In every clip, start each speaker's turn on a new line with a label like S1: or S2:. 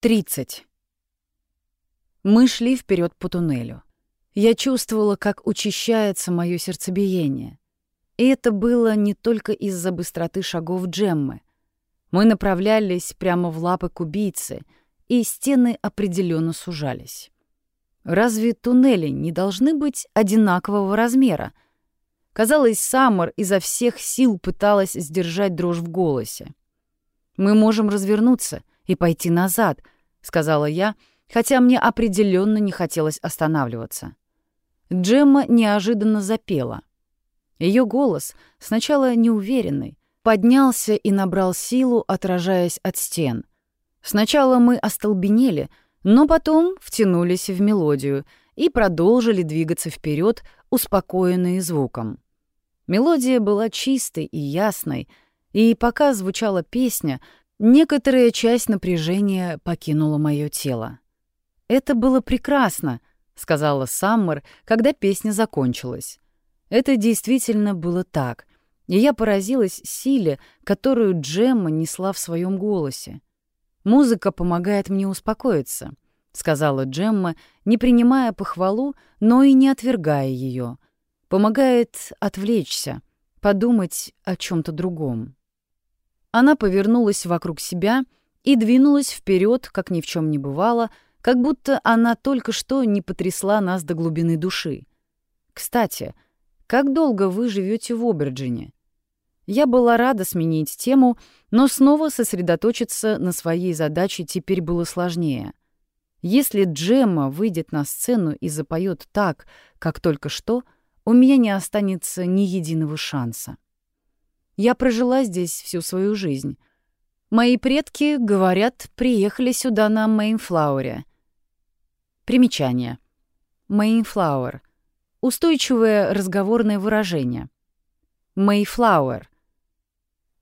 S1: 30. Мы шли вперед по туннелю. Я чувствовала, как учащается мое сердцебиение. И это было не только из-за быстроты шагов Джеммы. Мы направлялись прямо в лапы к убийце, и стены определенно сужались. Разве туннели не должны быть одинакового размера? Казалось, Саммер изо всех сил пыталась сдержать дрожь в голосе. «Мы можем развернуться и пойти назад», — сказала я, хотя мне определенно не хотелось останавливаться. Джемма неожиданно запела. Ее голос, сначала неуверенный, поднялся и набрал силу, отражаясь от стен. Сначала мы остолбенели, но потом втянулись в мелодию и продолжили двигаться вперед, успокоенные звуком. Мелодия была чистой и ясной, и пока звучала песня, некоторая часть напряжения покинула мое тело. «Это было прекрасно», — сказала Саммер, когда песня закончилась. Это действительно было так, и я поразилась силе, которую Джемма несла в своем голосе. «Музыка помогает мне успокоиться», — сказала Джемма, не принимая похвалу, но и не отвергая ее. «Помогает отвлечься, подумать о чем то другом». Она повернулась вокруг себя и двинулась вперед, как ни в чем не бывало, как будто она только что не потрясла нас до глубины души. «Кстати, как долго вы живете в Оберджине?» Я была рада сменить тему, но снова сосредоточиться на своей задаче теперь было сложнее. Если Джемма выйдет на сцену и запоет так, как только что, у меня не останется ни единого шанса. Я прожила здесь всю свою жизнь. Мои предки, говорят, приехали сюда на Мейнфлауэре. Примечание. Мейнфлауэр. Устойчивое разговорное выражение. Мейфлауэр.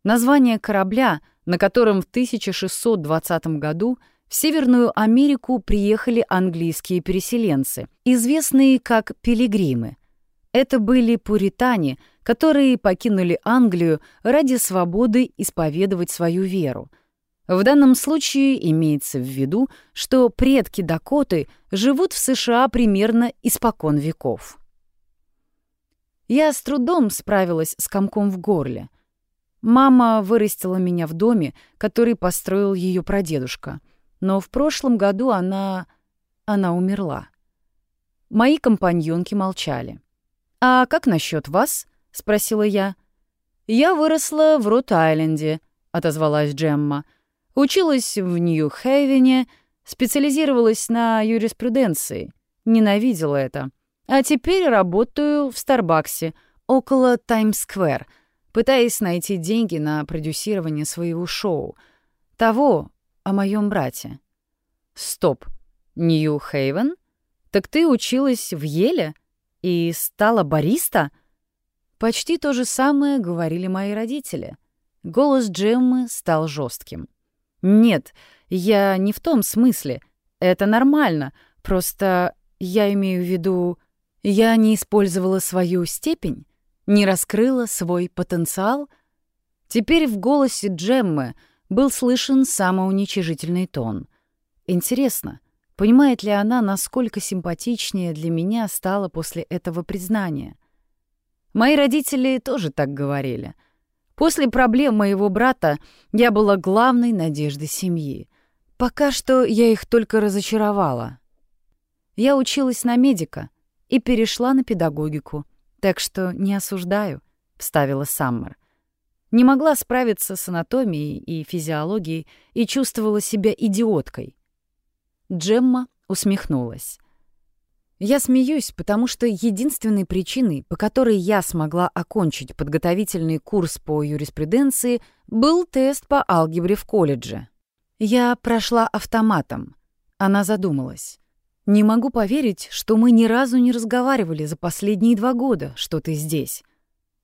S1: Название корабля, на котором в 1620 году в Северную Америку приехали английские переселенцы, известные как пилигримы. Это были пуритане, которые покинули Англию ради свободы исповедовать свою веру — в данном случае имеется в виду, что предки Дакоты живут в США примерно испокон веков. Я с трудом справилась с комком в горле. Мама вырастила меня в доме, который построил ее прадедушка, но в прошлом году она... она умерла. Мои компаньонки молчали. «А как насчет вас?» — спросила я. «Я выросла в Рот-Айленде», — отозвалась Джемма. Училась в Нью-Хейвене, специализировалась на юриспруденции. Ненавидела это. А теперь работаю в Старбаксе, около Таймс-сквер, пытаясь найти деньги на продюсирование своего шоу. Того о моем брате. Стоп. Нью-Хейвен? Так ты училась в Еле и стала бариста? Почти то же самое говорили мои родители. Голос Джеммы стал жестким. Нет, я не в том смысле. Это нормально. Просто я имею в виду, я не использовала свою степень, не раскрыла свой потенциал. Теперь в голосе Джеммы был слышен самоуничижительный тон. Интересно, понимает ли она, насколько симпатичнее для меня стало после этого признания? Мои родители тоже так говорили — После проблем моего брата я была главной надеждой семьи. Пока что я их только разочаровала. Я училась на медика и перешла на педагогику, так что не осуждаю, — вставила Саммер. Не могла справиться с анатомией и физиологией и чувствовала себя идиоткой. Джемма усмехнулась. Я смеюсь, потому что единственной причиной, по которой я смогла окончить подготовительный курс по юриспруденции, был тест по алгебре в колледже. Я прошла автоматом. Она задумалась. «Не могу поверить, что мы ни разу не разговаривали за последние два года, что ты здесь.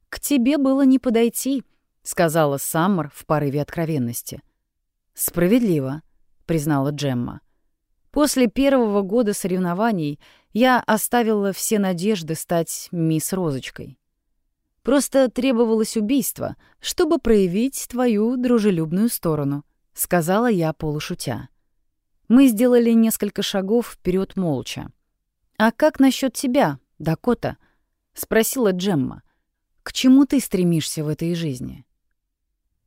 S1: К тебе было не подойти», — сказала Саммер в порыве откровенности. «Справедливо», — признала Джемма. После первого года соревнований я оставила все надежды стать мисс Розочкой. Просто требовалось убийство, чтобы проявить твою дружелюбную сторону, сказала я полушутя. Мы сделали несколько шагов вперед молча. «А как насчет тебя, Дакота?» — спросила Джемма. «К чему ты стремишься в этой жизни?»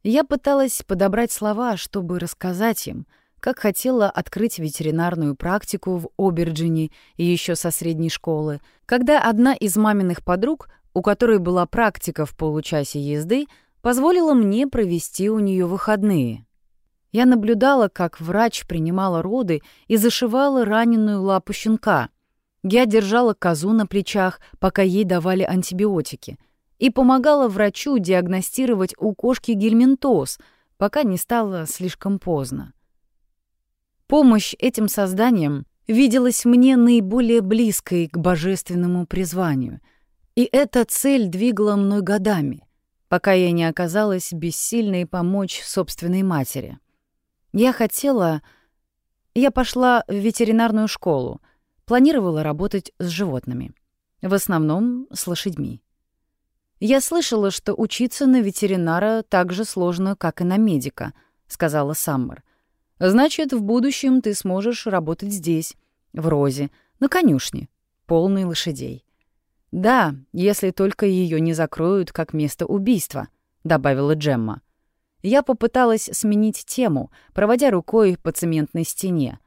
S1: Я пыталась подобрать слова, чтобы рассказать им, как хотела открыть ветеринарную практику в Оберджине и еще со средней школы, когда одна из маминых подруг, у которой была практика в получасе езды, позволила мне провести у нее выходные. Я наблюдала, как врач принимала роды и зашивала раненую лапу щенка. Я держала козу на плечах, пока ей давали антибиотики, и помогала врачу диагностировать у кошки гельминтоз, пока не стало слишком поздно. Помощь этим созданиям виделась мне наиболее близкой к божественному призванию, и эта цель двигала мной годами, пока я не оказалась бессильной помочь собственной матери. Я хотела... Я пошла в ветеринарную школу, планировала работать с животными, в основном с лошадьми. «Я слышала, что учиться на ветеринара так же сложно, как и на медика», — сказала Саммер. Значит, в будущем ты сможешь работать здесь, в Розе, на конюшне, полной лошадей. Да, если только ее не закроют как место убийства, добавила Джемма. Я попыталась сменить тему, проводя рукой по цементной стене.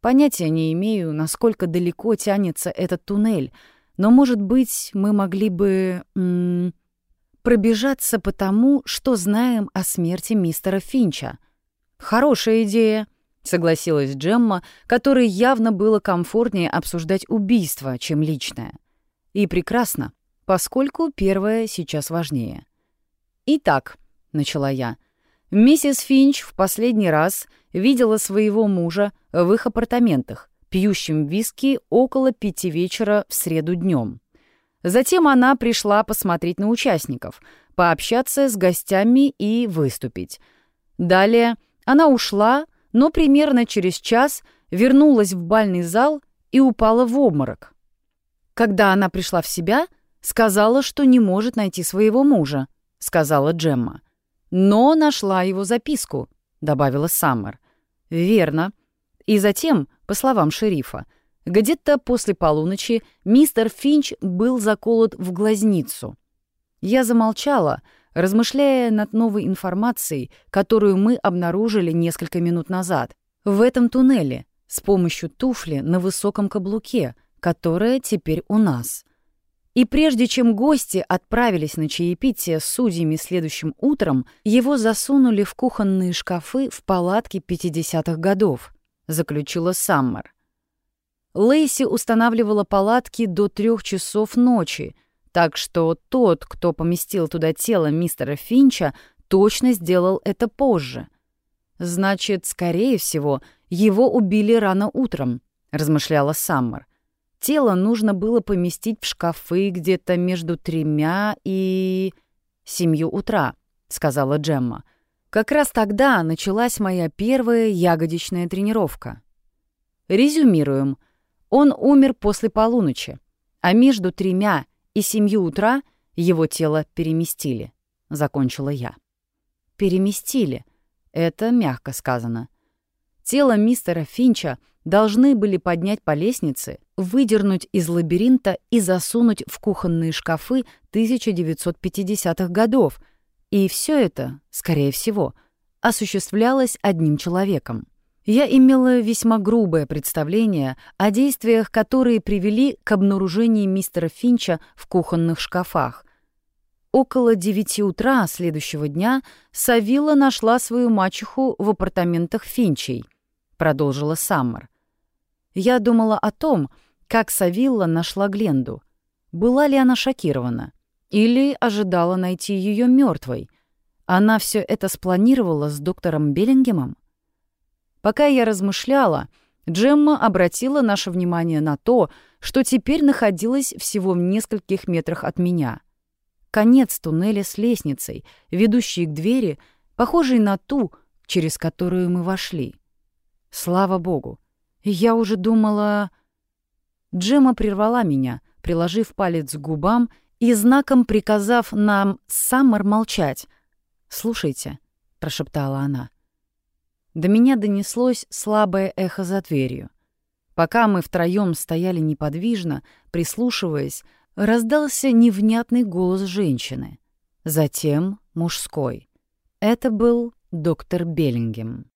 S1: Понятия не имею, насколько далеко тянется этот туннель, но, может быть, мы могли бы м -м, пробежаться по тому, что знаем о смерти мистера Финча — «Хорошая идея», — согласилась Джемма, которой явно было комфортнее обсуждать убийство, чем личное. И прекрасно, поскольку первое сейчас важнее. «Итак», — начала я, — «миссис Финч в последний раз видела своего мужа в их апартаментах, пьющим виски около пяти вечера в среду днем. Затем она пришла посмотреть на участников, пообщаться с гостями и выступить. Далее — она ушла, но примерно через час вернулась в бальный зал и упала в обморок. Когда она пришла в себя, сказала, что не может найти своего мужа, сказала Джемма. Но нашла его записку, добавила Саммер. Верно. И затем, по словам шерифа, где-то после полуночи мистер Финч был заколот в глазницу. Я замолчала, размышляя над новой информацией, которую мы обнаружили несколько минут назад. В этом туннеле, с помощью туфли на высоком каблуке, которая теперь у нас. И прежде чем гости отправились на чаепитие с судьями следующим утром, его засунули в кухонные шкафы в палатке 50-х годов, заключила Саммер. Лейси устанавливала палатки до трех часов ночи — так что тот, кто поместил туда тело мистера Финча, точно сделал это позже. Значит, скорее всего, его убили рано утром, размышляла Саммер. Тело нужно было поместить в шкафы где-то между тремя и... семью утра, сказала Джемма. Как раз тогда началась моя первая ягодичная тренировка. Резюмируем. Он умер после полуночи, а между тремя и семью утра его тело переместили», — закончила я. «Переместили. Это мягко сказано. Тело мистера Финча должны были поднять по лестнице, выдернуть из лабиринта и засунуть в кухонные шкафы 1950-х годов. И все это, скорее всего, осуществлялось одним человеком. Я имела весьма грубое представление о действиях, которые привели к обнаружению мистера Финча в кухонных шкафах. Около девяти утра следующего дня Савилла нашла свою мачеху в апартаментах Финчей, продолжила Саммер. Я думала о том, как Савилла нашла Гленду. Была ли она шокирована? Или ожидала найти ее мертвой? Она все это спланировала с доктором Беллингемом? Пока я размышляла, Джемма обратила наше внимание на то, что теперь находилась всего в нескольких метрах от меня. Конец туннеля с лестницей, ведущей к двери, похожей на ту, через которую мы вошли. Слава богу. Я уже думала... Джемма прервала меня, приложив палец к губам и знаком приказав нам Саммер молчать. «Слушайте», — прошептала она, — До меня донеслось слабое эхо за дверью. Пока мы втроем стояли неподвижно, прислушиваясь, раздался невнятный голос женщины. Затем мужской. Это был доктор Беллингем.